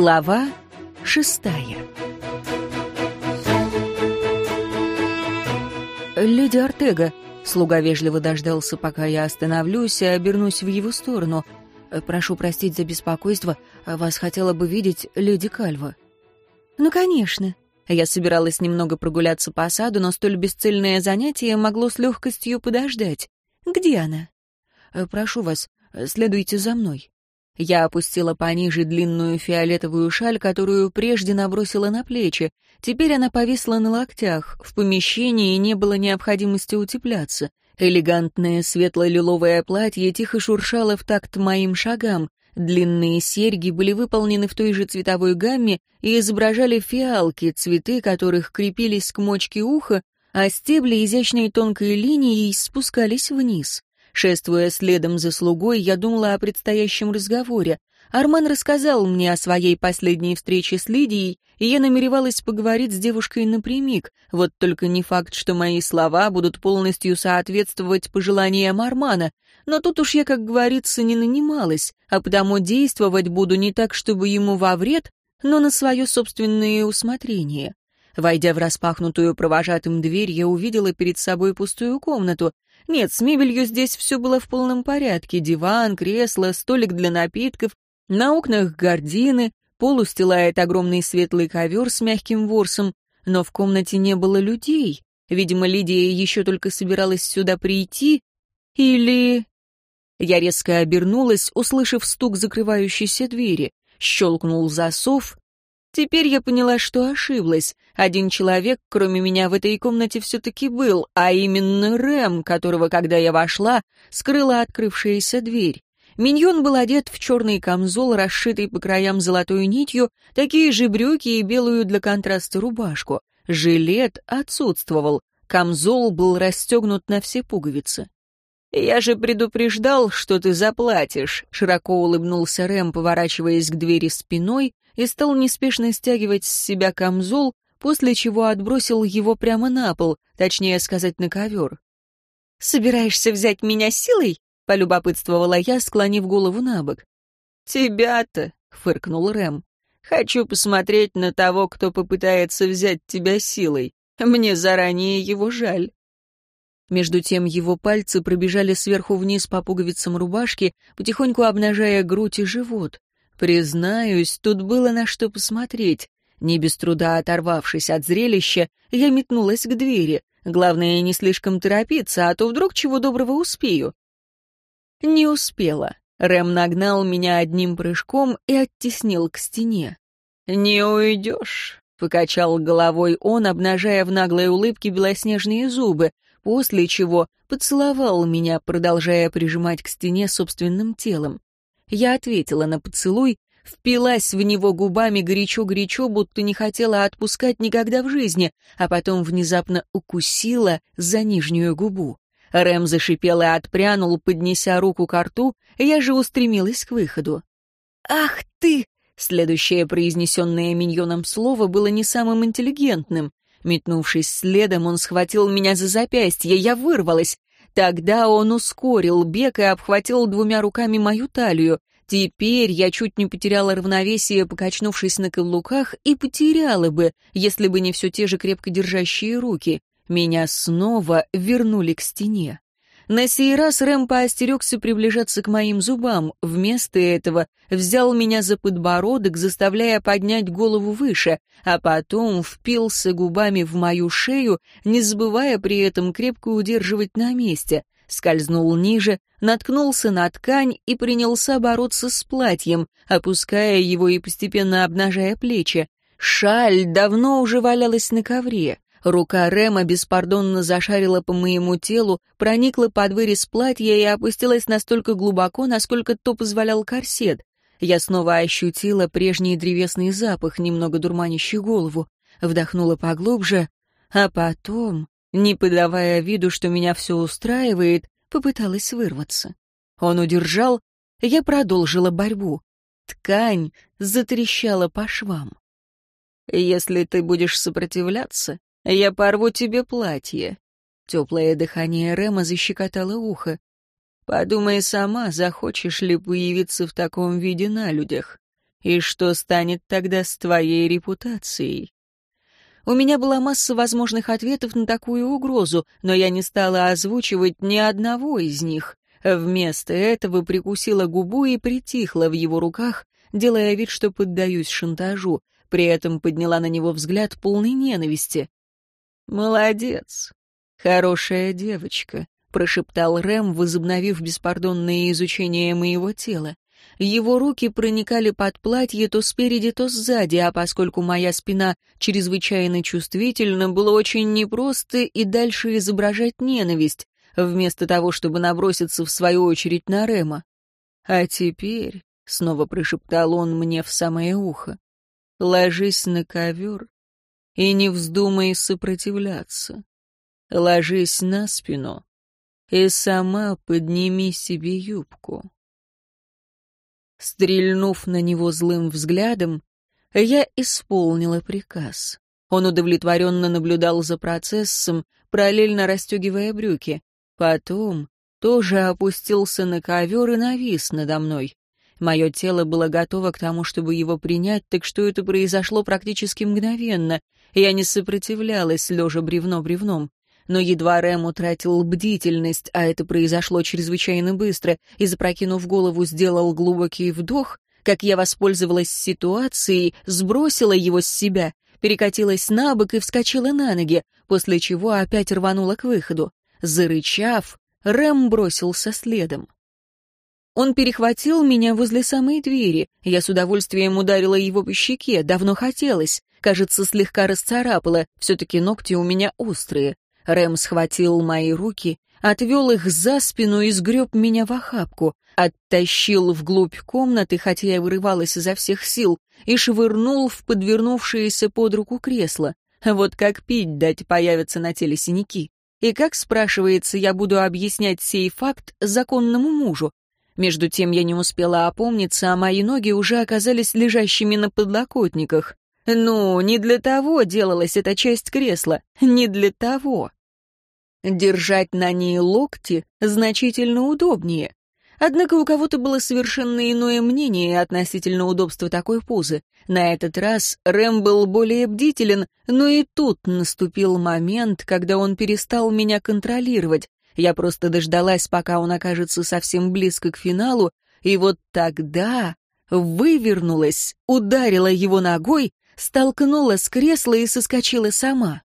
Глава шестая «Леди Артега», — слуга вежливо дождался, пока я остановлюсь и обернусь в его сторону. «Прошу простить за беспокойство, вас хотела бы видеть леди Кальва». «Ну, конечно». Я собиралась немного прогуляться по саду, но столь бесцельное занятие могло с легкостью подождать. «Где она?» «Прошу вас, следуйте за мной». Я опустила пониже длинную фиолетовую шаль, которую прежде набросила на плечи. Теперь она повисла на локтях. В помещении не было необходимости утепляться. Элегантное светло-лиловое платье тихо шуршало в такт моим шагам. Длинные серьги были выполнены в той же цветовой гамме и изображали фиалки, цветы которых крепились к мочке уха, а стебли изящной тонкой линией спускались вниз. Шествуя следом за слугой, я думала о предстоящем разговоре. Арман рассказал мне о своей последней встрече с Лидией, и я намеревалась поговорить с девушкой напрямик. Вот только не факт, что мои слова будут полностью соответствовать пожеланиям Армана. Но тут уж я, как говорится, не нанималась, а потому действовать буду не так, чтобы ему во вред, но на свое собственное усмотрение. Войдя в распахнутую провожатым дверь, я увидела перед собой пустую комнату. Нет, с мебелью здесь все было в полном порядке. Диван, кресло, столик для напитков. На окнах гардины, пол устилает огромный светлый ковер с мягким ворсом. Но в комнате не было людей. Видимо, Лидия еще только собиралась сюда прийти. Или... Я резко обернулась, услышав стук закрывающейся двери. Щелкнул засов, Теперь я поняла, что ошиблась. Один человек, кроме меня, в этой комнате все-таки был, а именно Рэм, которого, когда я вошла, скрыла открывшаяся дверь. Миньон был одет в черный камзол, расшитый по краям золотой нитью, такие же брюки и белую для контраста рубашку. Жилет отсутствовал, камзол был расстегнут на все пуговицы. «Я же предупреждал, что ты заплатишь», — широко улыбнулся Рэм, поворачиваясь к двери спиной и стал неспешно стягивать с себя камзол, после чего отбросил его прямо на пол, точнее сказать, на ковер. «Собираешься взять меня силой?» — полюбопытствовала я, склонив голову на бок. «Тебя-то», — фыркнул Рэм. «Хочу посмотреть на того, кто попытается взять тебя силой. Мне заранее его жаль». Между тем его пальцы пробежали сверху вниз по пуговицам рубашки, потихоньку обнажая грудь и живот. Признаюсь, тут было на что посмотреть. Не без труда оторвавшись от зрелища, я метнулась к двери. Главное, не слишком торопиться, а то вдруг чего доброго успею. Не успела. Рэм нагнал меня одним прыжком и оттеснил к стене. «Не уйдешь», — покачал головой он, обнажая в наглой улыбке белоснежные зубы, после чего поцеловал меня, продолжая прижимать к стене собственным телом. Я ответила на поцелуй, впилась в него губами горячо-горячо, будто не хотела отпускать никогда в жизни, а потом внезапно укусила за нижнюю губу. Рэм зашипел и отпрянул, поднеся руку к рту, я же устремилась к выходу. «Ах ты!» Следующее произнесенное миньоном слово было не самым интеллигентным. Метнувшись следом, он схватил меня за запястье, я вырвалась. Тогда он ускорил бег и обхватил двумя руками мою талию. Теперь я чуть не потеряла равновесие, покачнувшись на каблуках, и потеряла бы, если бы не все те же крепко держащие руки. Меня снова вернули к стене. На сей раз Рэм поостерегся приближаться к моим зубам. Вместо этого взял меня за подбородок, заставляя поднять голову выше, а потом впился губами в мою шею, не забывая при этом крепко удерживать на месте. Скользнул ниже, наткнулся на ткань и принялся бороться с платьем, опуская его и постепенно обнажая плечи. Шаль давно уже валялась на ковре. Рука Рема беспардонно зашарила по моему телу, проникла под вырез платья и опустилась настолько глубоко, насколько то позволял корсет. Я снова ощутила прежний древесный запах, немного дурманящий голову, вдохнула поглубже, а потом, не подавая виду, что меня все устраивает, попыталась вырваться. Он удержал, я продолжила борьбу. Ткань затрещала по швам. «Если ты будешь сопротивляться, я порву тебе платье». Теплое дыхание Рема защекотало ухо. «Подумай сама, захочешь ли появиться в таком виде на людях. И что станет тогда с твоей репутацией? У меня была масса возможных ответов на такую угрозу, но я не стала озвучивать ни одного из них. Вместо этого прикусила губу и притихла в его руках, делая вид, что поддаюсь шантажу, при этом подняла на него взгляд полный ненависти. «Молодец, хорошая девочка», — прошептал Рэм, возобновив беспардонное изучение моего тела. Его руки проникали под платье то спереди, то сзади, а поскольку моя спина чрезвычайно чувствительна, было очень непросто и дальше изображать ненависть, вместо того, чтобы наброситься в свою очередь на Рема. «А теперь», — снова прошептал он мне в самое ухо, — «ложись на ковер и не вздумай сопротивляться. Ложись на спину и сама подними себе юбку». Стрельнув на него злым взглядом, я исполнила приказ. Он удовлетворенно наблюдал за процессом, параллельно расстегивая брюки. Потом тоже опустился на ковер и навис надо мной. Мое тело было готово к тому, чтобы его принять, так что это произошло практически мгновенно. Я не сопротивлялась, лежа бревно бревном но едва Рэм утратил бдительность, а это произошло чрезвычайно быстро, и, запрокинув голову, сделал глубокий вдох, как я воспользовалась ситуацией, сбросила его с себя, перекатилась на бок и вскочила на ноги, после чего опять рванула к выходу. Зарычав, Рэм бросился следом. Он перехватил меня возле самой двери. Я с удовольствием ударила его по щеке, давно хотелось. Кажется, слегка расцарапала, все-таки ногти у меня острые. Рэм схватил мои руки, отвел их за спину и сгреб меня в охапку, оттащил вглубь комнаты, хотя я вырывалась изо всех сил, и швырнул в подвернувшееся под руку кресло. Вот как пить дать появятся на теле синяки. И как, спрашивается, я буду объяснять сей факт законному мужу? Между тем я не успела опомниться, а мои ноги уже оказались лежащими на подлокотниках. Ну, не для того делалась эта часть кресла, не для того. Держать на ней локти значительно удобнее. Однако у кого-то было совершенно иное мнение относительно удобства такой позы. На этот раз Рэм был более бдителен, но и тут наступил момент, когда он перестал меня контролировать. Я просто дождалась, пока он окажется совсем близко к финалу, и вот тогда вывернулась, ударила его ногой, столкнула с кресла и соскочила сама.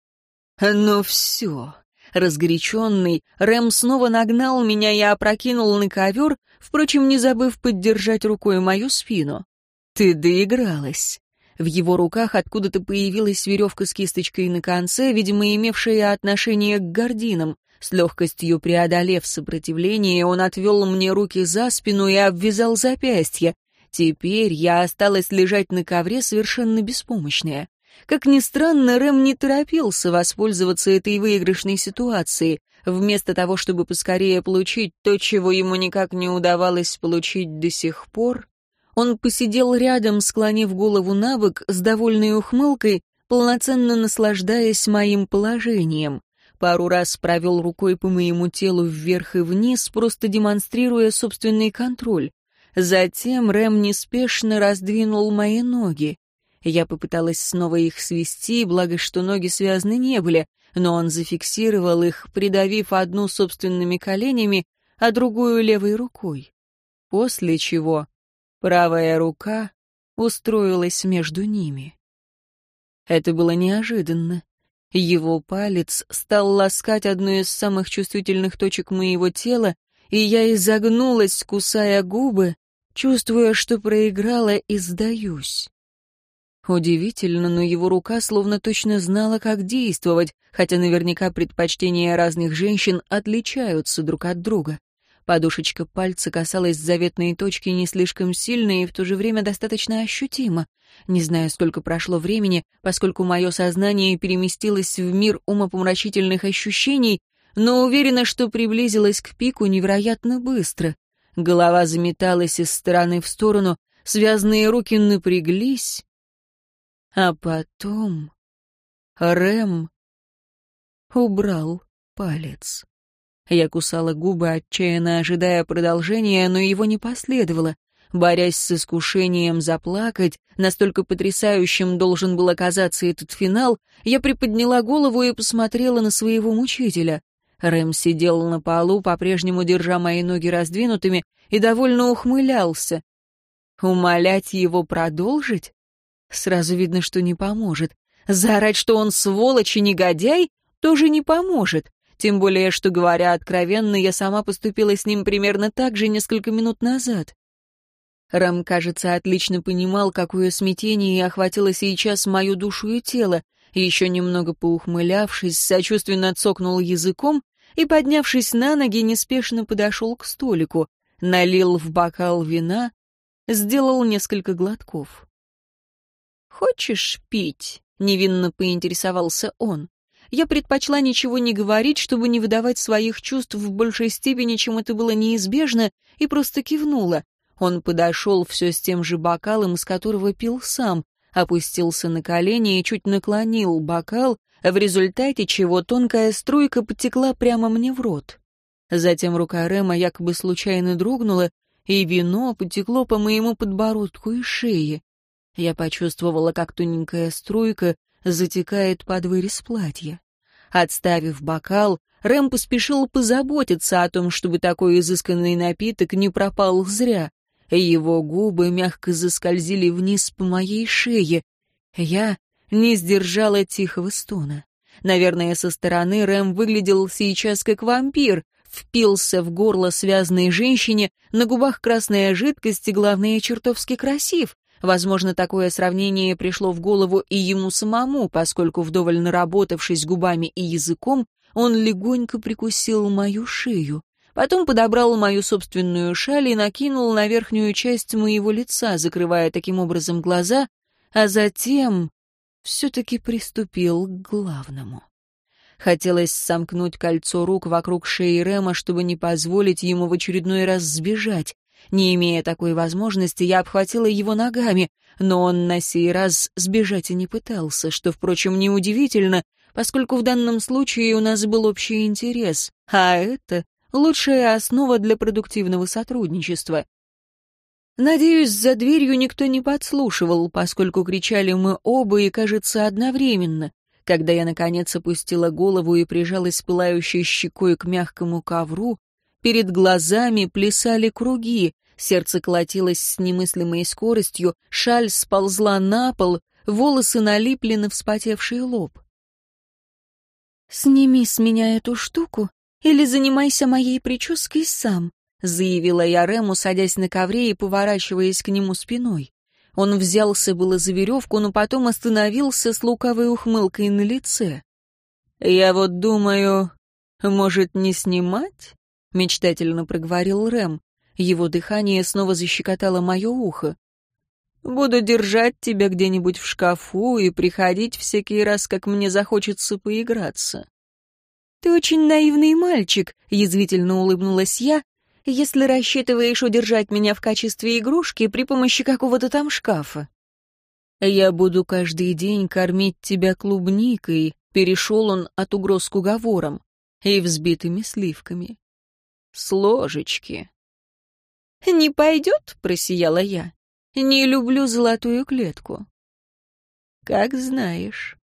«Ну все, Разгоряченный, Рэм снова нагнал меня и опрокинул на ковер, впрочем, не забыв поддержать рукой мою спину. «Ты доигралась». В его руках откуда-то появилась веревка с кисточкой на конце, видимо, имевшая отношение к гординам. С легкостью преодолев сопротивление, он отвел мне руки за спину и обвязал запястья. Теперь я осталась лежать на ковре совершенно беспомощная. Как ни странно, Рэм не торопился воспользоваться этой выигрышной ситуацией. Вместо того, чтобы поскорее получить то, чего ему никак не удавалось получить до сих пор, он посидел рядом, склонив голову на бок, с довольной ухмылкой, полноценно наслаждаясь моим положением. Пару раз провел рукой по моему телу вверх и вниз, просто демонстрируя собственный контроль. Затем Рэм неспешно раздвинул мои ноги. Я попыталась снова их свести, благо что ноги связаны не были, но он зафиксировал их, придавив одну собственными коленями, а другую левой рукой. После чего правая рука устроилась между ними. Это было неожиданно. Его палец стал ласкать одну из самых чувствительных точек моего тела, и я изогнулась, кусая губы, чувствуя, что проиграла и сдаюсь. Удивительно, но его рука словно точно знала, как действовать, хотя наверняка предпочтения разных женщин отличаются друг от друга. Подушечка пальца касалась заветной точки не слишком сильно и в то же время достаточно ощутимо. Не знаю, сколько прошло времени, поскольку мое сознание переместилось в мир умопомрачительных ощущений, но уверена, что приблизилась к пику невероятно быстро. Голова заметалась из стороны в сторону, связанные руки напряглись, а потом Рэм убрал палец. Я кусала губы, отчаянно ожидая продолжения, но его не последовало. Борясь с искушением заплакать, настолько потрясающим должен был оказаться этот финал, я приподняла голову и посмотрела на своего мучителя. Рэм сидел на полу, по-прежнему держа мои ноги раздвинутыми, и довольно ухмылялся. Умолять его продолжить? Сразу видно, что не поможет. Заорать, что он сволочь и негодяй, тоже не поможет. Тем более, что, говоря откровенно, я сама поступила с ним примерно так же несколько минут назад. Рэм, кажется, отлично понимал, какое смятение охватило сейчас мою душу и тело, еще немного поухмылявшись, сочувственно цокнул языком и, поднявшись на ноги, неспешно подошел к столику, налил в бокал вина, сделал несколько глотков. «Хочешь пить?» — невинно поинтересовался он. Я предпочла ничего не говорить, чтобы не выдавать своих чувств в большей степени, чем это было неизбежно, и просто кивнула. Он подошел все с тем же бокалом, из которого пил сам, опустился на колени и чуть наклонил бокал, в результате чего тонкая струйка потекла прямо мне в рот. Затем рука Рема якобы случайно дрогнула, и вино потекло по моему подбородку и шее. Я почувствовала, как тоненькая струйка затекает под вырез платья. Отставив бокал, Рэм поспешил позаботиться о том, чтобы такой изысканный напиток не пропал зря. Его губы мягко заскользили вниз по моей шее. Я не сдержала тихого стона. Наверное, со стороны Рэм выглядел сейчас как вампир, впился в горло связанной женщине, на губах красная жидкость и, главное, чертовски красив. Возможно, такое сравнение пришло в голову и ему самому, поскольку, вдоволь наработавшись губами и языком, он легонько прикусил мою шею. Потом подобрал мою собственную шаль и накинул на верхнюю часть моего лица, закрывая таким образом глаза, а затем все-таки приступил к главному. Хотелось сомкнуть кольцо рук вокруг шеи Рема, чтобы не позволить ему в очередной раз сбежать. Не имея такой возможности, я обхватила его ногами, но он на сей раз сбежать и не пытался, что, впрочем, неудивительно, поскольку в данном случае у нас был общий интерес, а это лучшая основа для продуктивного сотрудничества. Надеюсь, за дверью никто не подслушивал, поскольку кричали мы оба и, кажется, одновременно. Когда я, наконец, опустила голову и прижалась пылающей щекой к мягкому ковру, перед глазами плясали круги, сердце колотилось с немыслимой скоростью, шаль сползла на пол, волосы налипли на вспотевший лоб. «Сними с меня эту штуку или занимайся моей прической сам», заявила я Рему, садясь на ковре и поворачиваясь к нему спиной. Он взялся было за веревку, но потом остановился с лукавой ухмылкой на лице. «Я вот думаю, может, не снимать?» — мечтательно проговорил Рэм. Его дыхание снова защекотало мое ухо. «Буду держать тебя где-нибудь в шкафу и приходить всякий раз, как мне захочется поиграться». «Ты очень наивный мальчик», — язвительно улыбнулась я, если рассчитываешь удержать меня в качестве игрушки при помощи какого-то там шкафа. Я буду каждый день кормить тебя клубникой, перешел он от угроз к уговорам, и взбитыми сливками. С ложечки. «Не пойдет?» — просияла я. «Не люблю золотую клетку». «Как знаешь».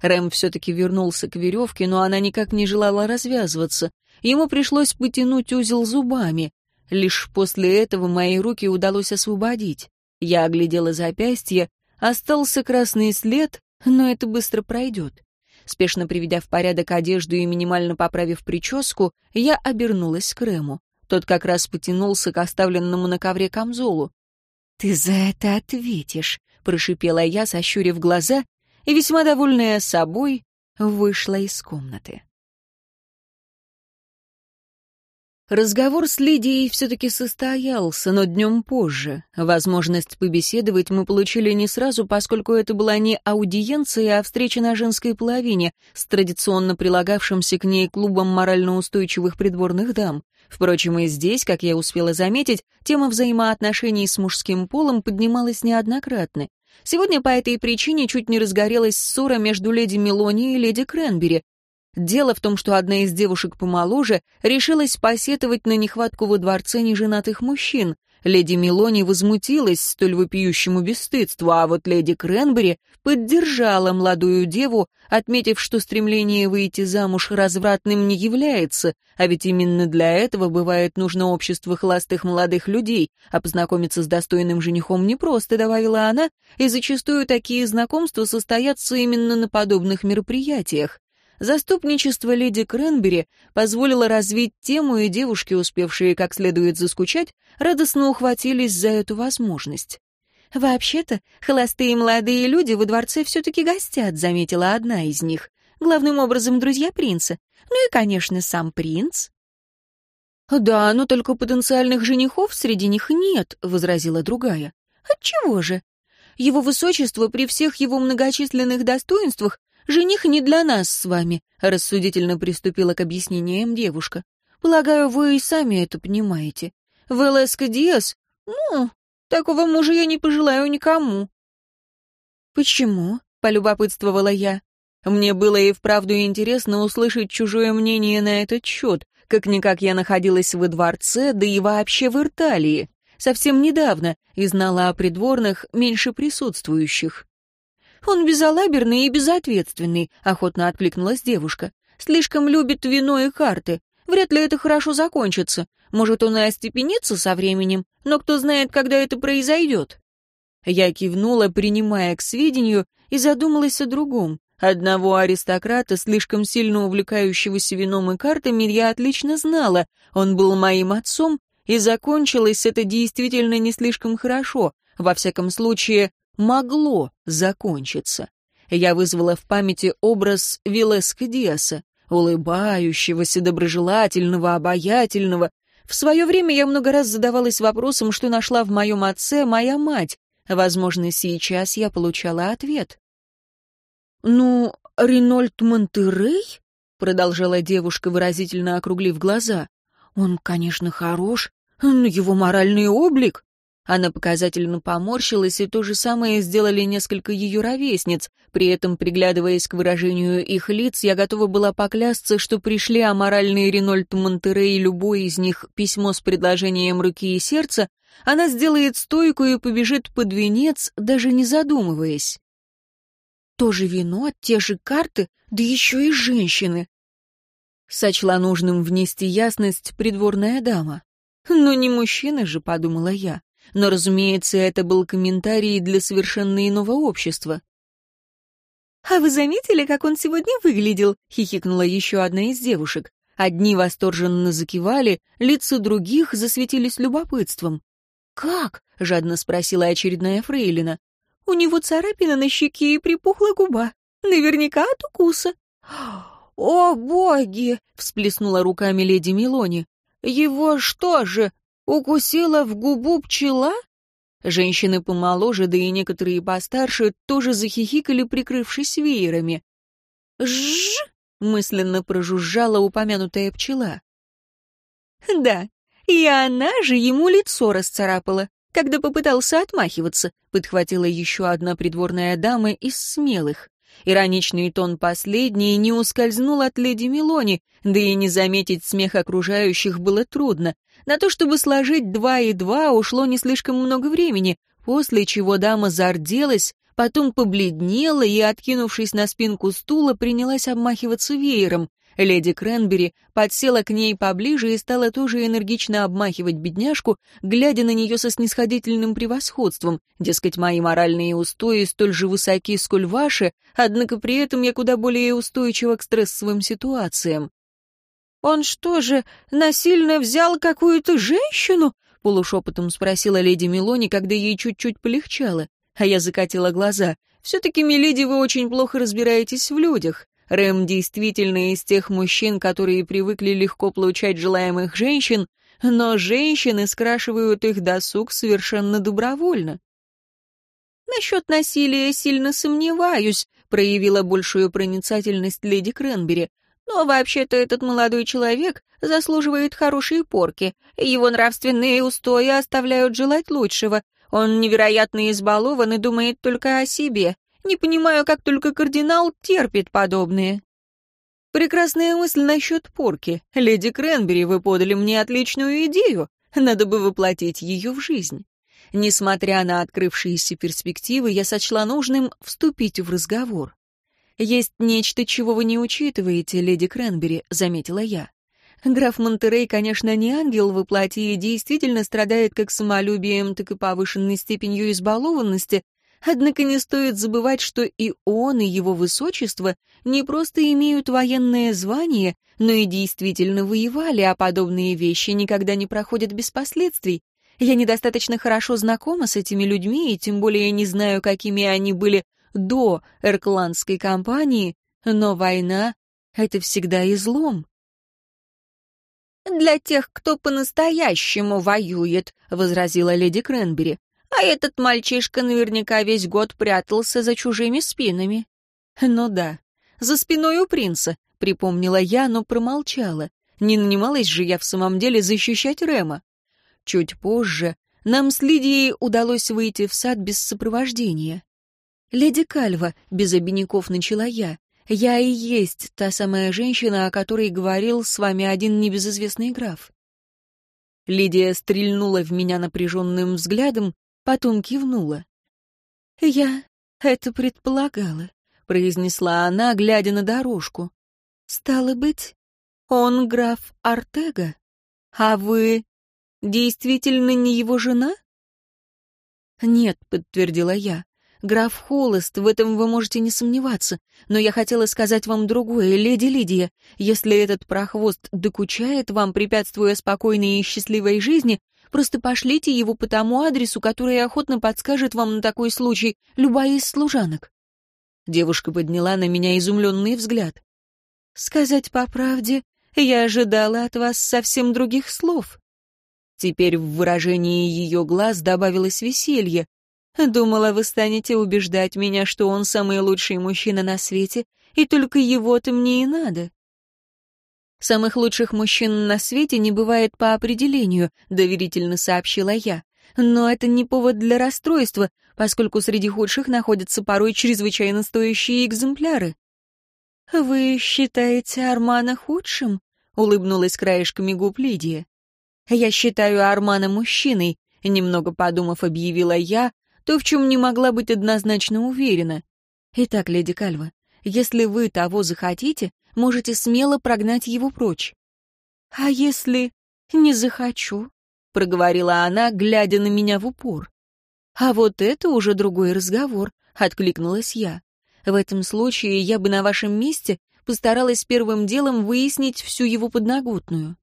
Рэм все-таки вернулся к веревке, но она никак не желала развязываться. Ему пришлось потянуть узел зубами. Лишь после этого мои руки удалось освободить. Я оглядела запястье, остался красный след, но это быстро пройдет. Спешно приведя в порядок одежду и минимально поправив прическу, я обернулась к Рэму. Тот как раз потянулся к оставленному на ковре камзолу. «Ты за это ответишь», — прошипела я, сощурив глаза, и, весьма довольная собой, вышла из комнаты. Разговор с Лидией все-таки состоялся, но днем позже. Возможность побеседовать мы получили не сразу, поскольку это была не аудиенция, а встреча на женской половине с традиционно прилагавшимся к ней клубом морально устойчивых придворных дам. Впрочем, и здесь, как я успела заметить, тема взаимоотношений с мужским полом поднималась неоднократно. Сегодня по этой причине чуть не разгорелась ссора между леди Мелони и леди Кренбери, Дело в том, что одна из девушек помоложе решилась посетовать на нехватку во дворце неженатых мужчин. Леди Мелони возмутилась столь вопиющему бесстыдству, а вот леди Кренбери поддержала молодую деву, отметив, что стремление выйти замуж развратным не является, а ведь именно для этого бывает нужно общество холостых молодых людей, а познакомиться с достойным женихом не просто, добавила она, и зачастую такие знакомства состоятся именно на подобных мероприятиях. Заступничество леди Кренбери позволило развить тему, и девушки, успевшие как следует заскучать, радостно ухватились за эту возможность. «Вообще-то, холостые молодые люди во дворце все-таки гостят», — заметила одна из них. «Главным образом друзья принца. Ну и, конечно, сам принц». «Да, но только потенциальных женихов среди них нет», — возразила другая. «Отчего же? Его высочество при всех его многочисленных достоинствах «Жених не для нас с вами», — рассудительно приступила к объяснениям девушка. «Полагаю, вы и сами это понимаете. Велеско Диас? Ну, такого мужа я не пожелаю никому». «Почему?» — полюбопытствовала я. Мне было и вправду интересно услышать чужое мнение на этот счет. Как-никак я находилась во дворце, да и вообще в Ирталии. Совсем недавно и знала о придворных меньше присутствующих. «Он безалаберный и безответственный», — охотно откликнулась девушка. «Слишком любит вино и карты. Вряд ли это хорошо закончится. Может, он и остепенится со временем, но кто знает, когда это произойдет». Я кивнула, принимая к сведению, и задумалась о другом. Одного аристократа, слишком сильно увлекающегося вином и картами, я отлично знала. Он был моим отцом, и закончилось это действительно не слишком хорошо. Во всяком случае, могло закончиться. Я вызвала в памяти образ Вилеска Диаса, улыбающегося, доброжелательного, обаятельного. В свое время я много раз задавалась вопросом, что нашла в моем отце моя мать. Возможно, сейчас я получала ответ. «Ну, Ринольд Монтерей?» — продолжала девушка, выразительно округлив глаза. «Он, конечно, хорош, но его моральный облик...» Она показательно поморщилась, и то же самое сделали несколько ее ровесниц. При этом, приглядываясь к выражению их лиц, я готова была поклясться, что пришли аморальный Ренольд Монтерей любой из них письмо с предложением руки и сердца, она сделает стойку и побежит под венец, даже не задумываясь. То же вино, те же карты, да еще и женщины. Сочла нужным внести ясность придворная дама. «Но не мужчина же», — подумала я. Но, разумеется, это был комментарий для совершенно иного общества. «А вы заметили, как он сегодня выглядел?» — хихикнула еще одна из девушек. Одни восторженно закивали, лица других засветились любопытством. «Как?» — жадно спросила очередная фрейлина. «У него царапина на щеке и припухла губа. Наверняка от укуса». «О, боги!» — всплеснула руками леди Милони. «Его что же, Укусила в губу пчела? Женщины помоложе, да и некоторые постарше, тоже захихикали, прикрывшись веерами. «Жжж!» — мысленно прожужжала упомянутая пчела. «Да, и она же ему лицо расцарапала, когда попытался отмахиваться», — подхватила еще одна придворная дама из смелых. Ироничный тон последней не ускользнул от леди Мелони, да и не заметить смех окружающих было трудно. На то, чтобы сложить два и два, ушло не слишком много времени, после чего дама зарделась, потом побледнела и, откинувшись на спинку стула, принялась обмахиваться веером. Леди Кренбери подсела к ней поближе и стала тоже энергично обмахивать бедняжку, глядя на нее со снисходительным превосходством. Дескать, мои моральные устои столь же высоки, сколь ваши, однако при этом я куда более устойчива к стрессовым ситуациям. «Он что же, насильно взял какую-то женщину?» — полушепотом спросила леди Мелони, когда ей чуть-чуть полегчало. А я закатила глаза. «Все-таки, миледи, вы очень плохо разбираетесь в людях. Рэм действительно из тех мужчин, которые привыкли легко получать желаемых женщин, но женщины скрашивают их досуг совершенно добровольно. «Насчет насилия сильно сомневаюсь», — проявила большую проницательность леди Кренбери. «Но вообще-то этот молодой человек заслуживает хорошей порки. Его нравственные устои оставляют желать лучшего. Он невероятно избалован и думает только о себе. Не понимаю, как только кардинал терпит подобные. Прекрасная мысль насчет порки. Леди Кренбери, вы подали мне отличную идею. Надо бы воплотить ее в жизнь. Несмотря на открывшиеся перспективы, я сочла нужным вступить в разговор. «Есть нечто, чего вы не учитываете, леди Кренбери», — заметила я. Граф Монтерей, конечно, не ангел во плоти и действительно страдает как самолюбием, так и повышенной степенью избалованности, однако не стоит забывать, что и он, и его высочество не просто имеют военное звание, но и действительно воевали, а подобные вещи никогда не проходят без последствий. Я недостаточно хорошо знакома с этими людьми, и тем более не знаю, какими они были до Эркландской кампании, но война — это всегда излом. «Для тех, кто по-настоящему воюет», — возразила леди Кренбери. «А этот мальчишка наверняка весь год прятался за чужими спинами». «Ну да, за спиной у принца», — припомнила я, но промолчала. Не нанималась же я в самом деле защищать Рема. Чуть позже нам с Лидией удалось выйти в сад без сопровождения. «Леди Кальва», — без обиняков начала я, — «я и есть та самая женщина, о которой говорил с вами один небезызвестный граф». Лидия стрельнула в меня напряженным взглядом, потом кивнула. «Я это предполагала», — произнесла она, глядя на дорожку. «Стало быть, он граф Артега, а вы действительно не его жена?» «Нет», — подтвердила я, Граф холост, в этом вы можете не сомневаться. Но я хотела сказать вам другое, леди Лидия. Если этот прохвост докучает вам, препятствуя спокойной и счастливой жизни, просто пошлите его по тому адресу, который охотно подскажет вам на такой случай любая из служанок». Девушка подняла на меня изумленный взгляд. «Сказать по правде, я ожидала от вас совсем других слов». Теперь в выражении ее глаз добавилось веселье. Думала, вы станете убеждать меня, что он самый лучший мужчина на свете, и только его-то мне и надо. Самых лучших мужчин на свете не бывает по определению, доверительно сообщила я. Но это не повод для расстройства, поскольку среди худших находятся порой чрезвычайно стоящие экземпляры. Вы считаете Армана худшим? улыбнулась краешками губ Лидия. Я считаю Армана мужчиной, немного подумав, объявила я, то, в чем не могла быть однозначно уверена. Итак, леди Кальва, если вы того захотите, можете смело прогнать его прочь. А если не захочу? проговорила она, глядя на меня в упор. А вот это уже другой разговор, откликнулась я. В этом случае я бы на вашем месте постаралась первым делом выяснить всю его подноготную.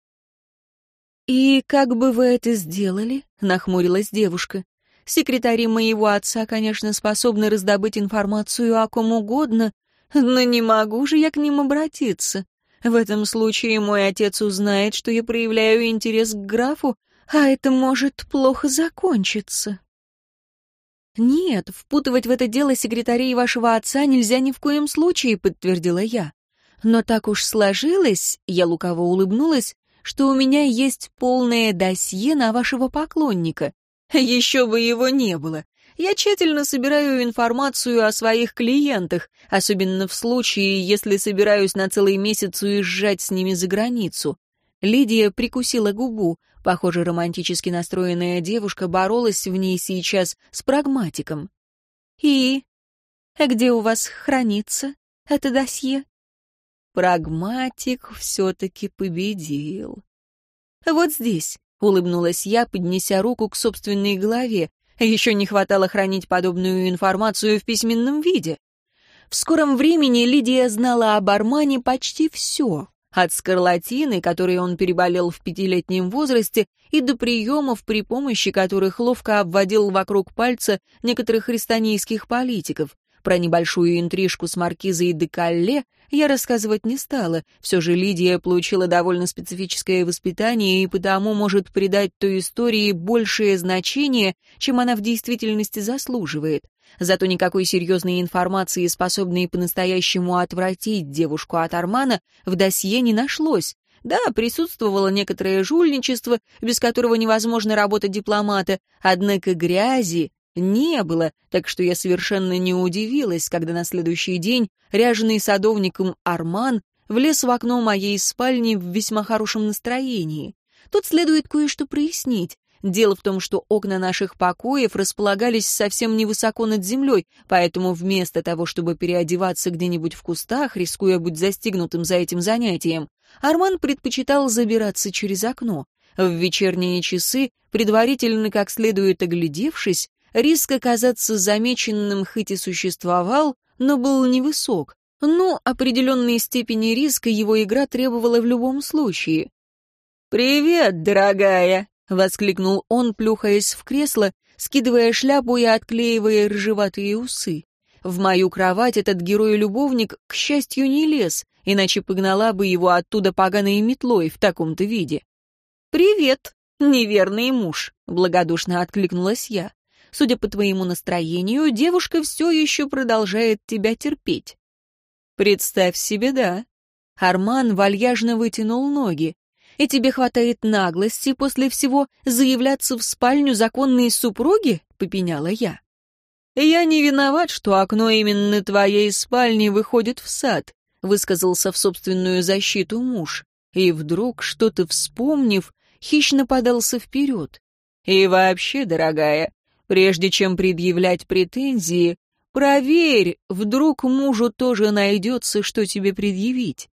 «И как бы вы это сделали?» — нахмурилась девушка. Секретари моего отца, конечно, способны раздобыть информацию о ком угодно, но не могу же я к ним обратиться. В этом случае мой отец узнает, что я проявляю интерес к графу, а это может плохо закончиться. «Нет, впутывать в это дело секретарей вашего отца нельзя ни в коем случае», — подтвердила я. «Но так уж сложилось», — я лукаво улыбнулась, «что у меня есть полное досье на вашего поклонника. Еще бы его не было. Я тщательно собираю информацию о своих клиентах, особенно в случае, если собираюсь на целый месяц уезжать с ними за границу. Лидия прикусила губу. Похоже, романтически настроенная девушка боролась в ней сейчас с прагматиком. «И? Где у вас хранится это досье?» Прагматик все-таки победил. «Вот здесь», — улыбнулась я, поднеся руку к собственной голове. Еще не хватало хранить подобную информацию в письменном виде. В скором времени Лидия знала об Армане почти все. От скарлатины, которой он переболел в пятилетнем возрасте, и до приемов, при помощи которых ловко обводил вокруг пальца некоторых христианских политиков. Про небольшую интрижку с маркизой де Калле я рассказывать не стала. Все же Лидия получила довольно специфическое воспитание и потому может придать той истории большее значение, чем она в действительности заслуживает. Зато никакой серьезной информации, способной по-настоящему отвратить девушку от Армана, в досье не нашлось. Да, присутствовало некоторое жульничество, без которого невозможно работать дипломата, однако грязи не было, так что я совершенно не удивилась, когда на следующий день ряженый садовником Арман влез в окно моей спальни в весьма хорошем настроении. Тут следует кое-что прояснить. Дело в том, что окна наших покоев располагались совсем невысоко над землей, поэтому вместо того, чтобы переодеваться где-нибудь в кустах, рискуя быть застигнутым за этим занятием, Арман предпочитал забираться через окно. В вечерние часы, предварительно как следует оглядевшись, риск оказаться замеченным хоть и существовал, но был невысок. Но определенной степени риска его игра требовала в любом случае. «Привет, дорогая!» — воскликнул он, плюхаясь в кресло, скидывая шляпу и отклеивая рыжеватые усы. В мою кровать этот герой-любовник, к счастью, не лез, иначе погнала бы его оттуда поганой метлой в таком-то виде. «Привет, неверный муж», — благодушно откликнулась я. «Судя по твоему настроению, девушка все еще продолжает тебя терпеть». «Представь себе, да». Арман вальяжно вытянул ноги и тебе хватает наглости после всего заявляться в спальню законной супруги?» — попеняла я. «Я не виноват, что окно именно твоей спальни выходит в сад», — высказался в собственную защиту муж. И вдруг, что-то вспомнив, хищно подался вперед. «И вообще, дорогая, прежде чем предъявлять претензии, проверь, вдруг мужу тоже найдется, что тебе предъявить.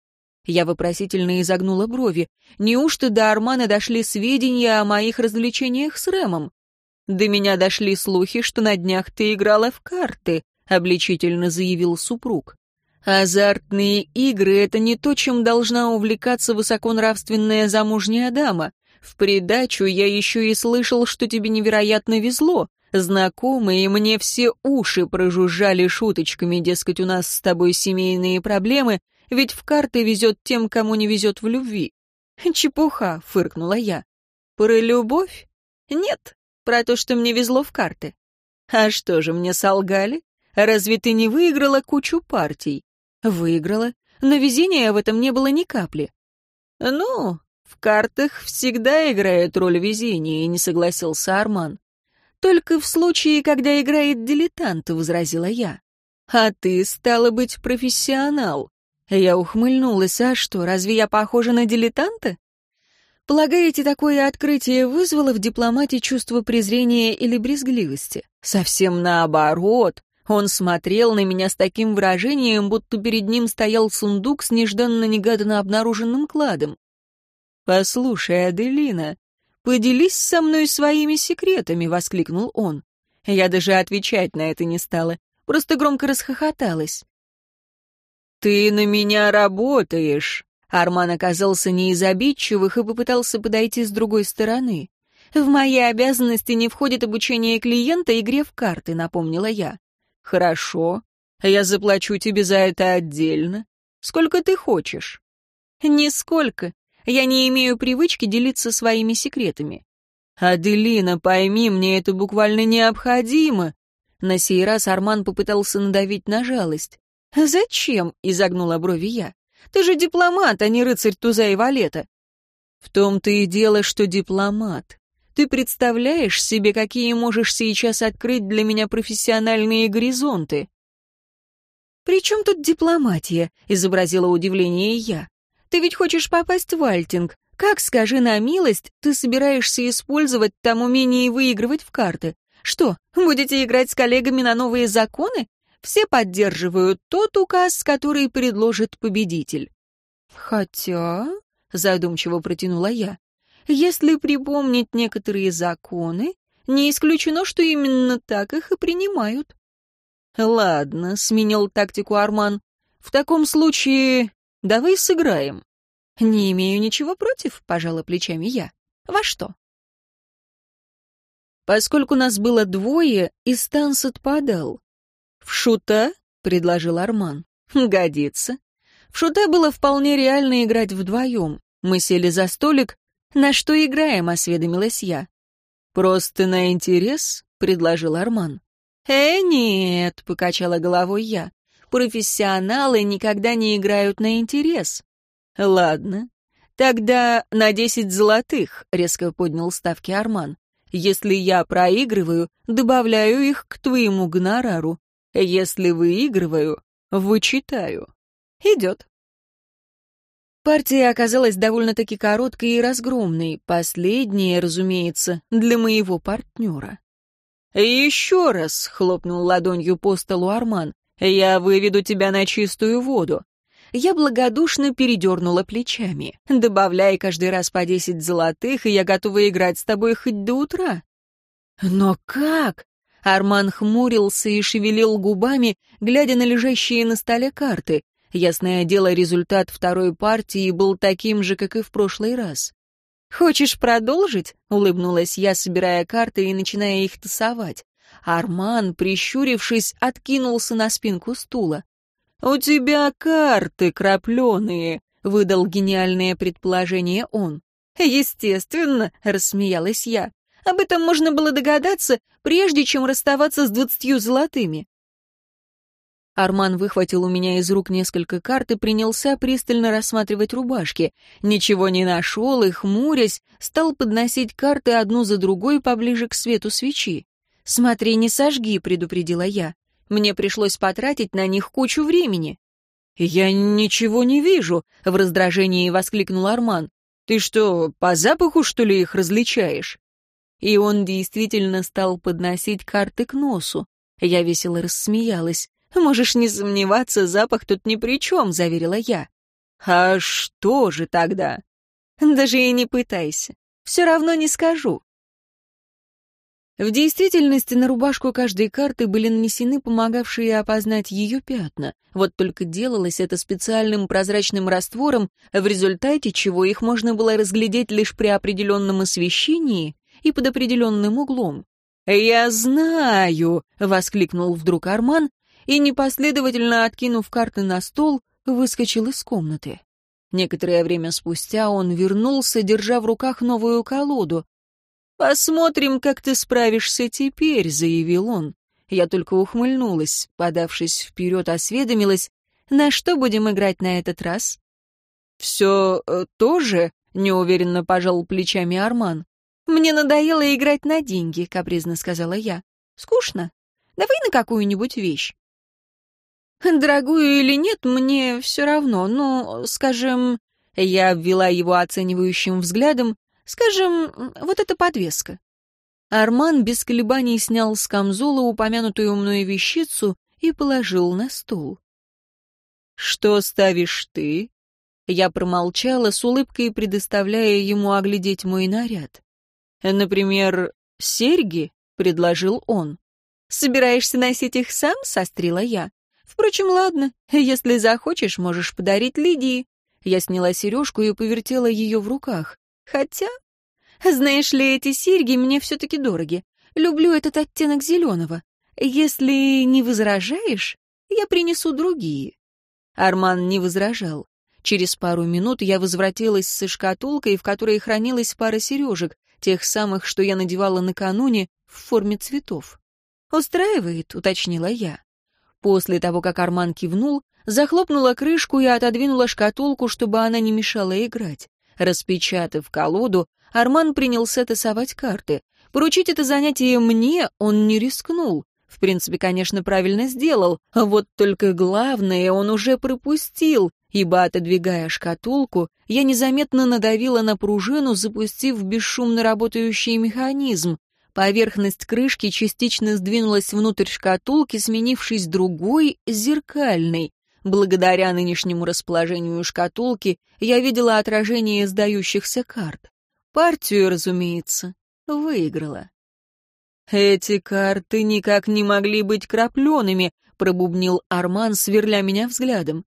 Я вопросительно изогнула брови. Неужто до Армана дошли сведения о моих развлечениях с Рэмом? До меня дошли слухи, что на днях ты играла в карты, обличительно заявил супруг. Азартные игры — это не то, чем должна увлекаться высоконравственная замужняя дама. В придачу я еще и слышал, что тебе невероятно везло. Знакомые мне все уши прожужжали шуточками, дескать, у нас с тобой семейные проблемы, ведь в карты везет тем, кому не везет в любви. Чепуха, фыркнула я. Про любовь? Нет, про то, что мне везло в карты. А что же, мне солгали? Разве ты не выиграла кучу партий? Выиграла, но везения в этом не было ни капли. Ну, в картах всегда играет роль везения, не согласился Арман. Только в случае, когда играет дилетант, возразила я. А ты, стала быть, профессионал. Я ухмыльнулась. А что, разве я похожа на дилетанта? Полагаете, такое открытие вызвало в дипломате чувство презрения или брезгливости? Совсем наоборот. Он смотрел на меня с таким выражением, будто перед ним стоял сундук с нежданно-негаданно обнаруженным кладом. «Послушай, Аделина, поделись со мной своими секретами», — воскликнул он. Я даже отвечать на это не стала, просто громко расхохоталась. «Ты на меня работаешь!» Арман оказался не из обидчивых и попытался подойти с другой стороны. «В мои обязанности не входит обучение клиента игре в карты», — напомнила я. «Хорошо. Я заплачу тебе за это отдельно. Сколько ты хочешь?» «Нисколько. Я не имею привычки делиться своими секретами». «Аделина, пойми, мне это буквально необходимо». На сей раз Арман попытался надавить на жалость. «Зачем?» — изогнула брови я. «Ты же дипломат, а не рыцарь Туза и Валета». «В том-то и дело, что дипломат. Ты представляешь себе, какие можешь сейчас открыть для меня профессиональные горизонты?» «При чем тут дипломатия?» — изобразила удивление я. «Ты ведь хочешь попасть в Альтинг. Как, скажи на милость, ты собираешься использовать там умение выигрывать в карты? Что, будете играть с коллегами на новые законы? все поддерживают тот указ, который предложит победитель. Хотя, задумчиво протянула я, если припомнить некоторые законы, не исключено, что именно так их и принимают. Ладно, сменил тактику Арман. В таком случае давай сыграем. Не имею ничего против, пожала плечами я. Во что? Поскольку нас было двое, и станс отпадал. «В шута?» — предложил Арман. «Годится». В шута было вполне реально играть вдвоем. Мы сели за столик. «На что играем?» — осведомилась я. «Просто на интерес?» — предложил Арман. «Э, нет», — покачала головой я. «Профессионалы никогда не играют на интерес». «Ладно. Тогда на десять золотых», — резко поднял ставки Арман. «Если я проигрываю, добавляю их к твоему гонорару. Если выигрываю, вычитаю. Идет. Партия оказалась довольно-таки короткой и разгромной, последняя, разумеется, для моего партнера. «Еще раз!» — хлопнул ладонью по столу Арман. «Я выведу тебя на чистую воду». Я благодушно передернула плечами. «Добавляй каждый раз по десять золотых, и я готова играть с тобой хоть до утра». «Но как?» Арман хмурился и шевелил губами, глядя на лежащие на столе карты. Ясное дело, результат второй партии был таким же, как и в прошлый раз. «Хочешь продолжить?» — улыбнулась я, собирая карты и начиная их тасовать. Арман, прищурившись, откинулся на спинку стула. «У тебя карты крапленые», — выдал гениальное предположение он. «Естественно», — рассмеялась я. «Об этом можно было догадаться, прежде чем расставаться с двадцатью золотыми. Арман выхватил у меня из рук несколько карт и принялся пристально рассматривать рубашки. Ничего не нашел и, хмурясь, стал подносить карты одну за другой поближе к свету свечи. «Смотри, не сожги», — предупредила я. «Мне пришлось потратить на них кучу времени». «Я ничего не вижу», — в раздражении воскликнул Арман. «Ты что, по запаху, что ли, их различаешь?» И он действительно стал подносить карты к носу. Я весело рассмеялась. «Можешь не сомневаться, запах тут ни при чем», — заверила я. «А что же тогда?» «Даже и не пытайся. Все равно не скажу». В действительности на рубашку каждой карты были нанесены помогавшие опознать ее пятна. Вот только делалось это специальным прозрачным раствором, в результате чего их можно было разглядеть лишь при определенном освещении и под определенным углом. «Я знаю!» — воскликнул вдруг Арман, и, непоследовательно откинув карты на стол, выскочил из комнаты. Некоторое время спустя он вернулся, держа в руках новую колоду. «Посмотрим, как ты справишься теперь», — заявил он. Я только ухмыльнулась, подавшись вперед, осведомилась, «На что будем играть на этот раз?» «Все э, тоже?» — неуверенно пожал плечами Арман. «Мне надоело играть на деньги», — капризно сказала я. «Скучно. Давай на какую-нибудь вещь». Дорогую или нет, мне все равно. Ну, скажем, я обвела его оценивающим взглядом, скажем, вот эта подвеска. Арман без колебаний снял с камзола упомянутую мной вещицу и положил на стол. «Что ставишь ты?» Я промолчала, с улыбкой предоставляя ему оглядеть мой наряд. «Например, серьги?» — предложил он. «Собираешься носить их сам?» — сострила я. Впрочем, ладно, если захочешь, можешь подарить Лидии. Я сняла сережку и повертела ее в руках. Хотя, знаешь ли, эти серьги мне все-таки дороги. Люблю этот оттенок зеленого. Если не возражаешь, я принесу другие. Арман не возражал. Через пару минут я возвратилась со шкатулкой, в которой хранилась пара сережек, тех самых, что я надевала накануне, в форме цветов. «Устраивает», — уточнила я. После того, как Арман кивнул, захлопнула крышку и отодвинула шкатулку, чтобы она не мешала играть. Распечатав колоду, Арман принялся тасовать карты. Поручить это занятие мне он не рискнул. В принципе, конечно, правильно сделал, а вот только главное он уже пропустил, ибо, отодвигая шкатулку, я незаметно надавила на пружину, запустив бесшумно работающий механизм. Поверхность крышки частично сдвинулась внутрь шкатулки, сменившись другой, зеркальной. Благодаря нынешнему расположению шкатулки я видела отражение сдающихся карт. Партию, разумеется, выиграла. «Эти карты никак не могли быть крапленными», — пробубнил Арман, сверля меня взглядом.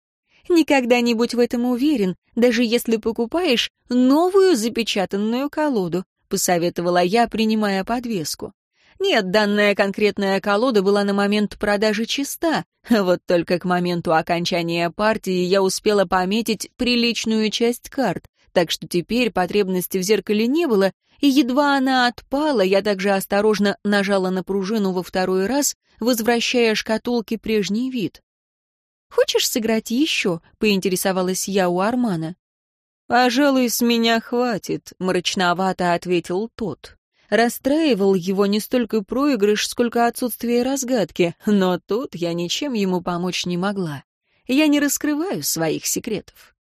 «Никогда не будь в этом уверен, даже если покупаешь новую запечатанную колоду посоветовала я, принимая подвеску. Нет, данная конкретная колода была на момент продажи чиста, вот только к моменту окончания партии я успела пометить приличную часть карт, так что теперь потребности в зеркале не было, и едва она отпала, я также осторожно нажала на пружину во второй раз, возвращая шкатулке прежний вид. «Хочешь сыграть еще?» — поинтересовалась я у Армана. «Пожалуй, с меня хватит», — мрачновато ответил тот. Расстраивал его не столько проигрыш, сколько отсутствие разгадки, но тут я ничем ему помочь не могла. Я не раскрываю своих секретов.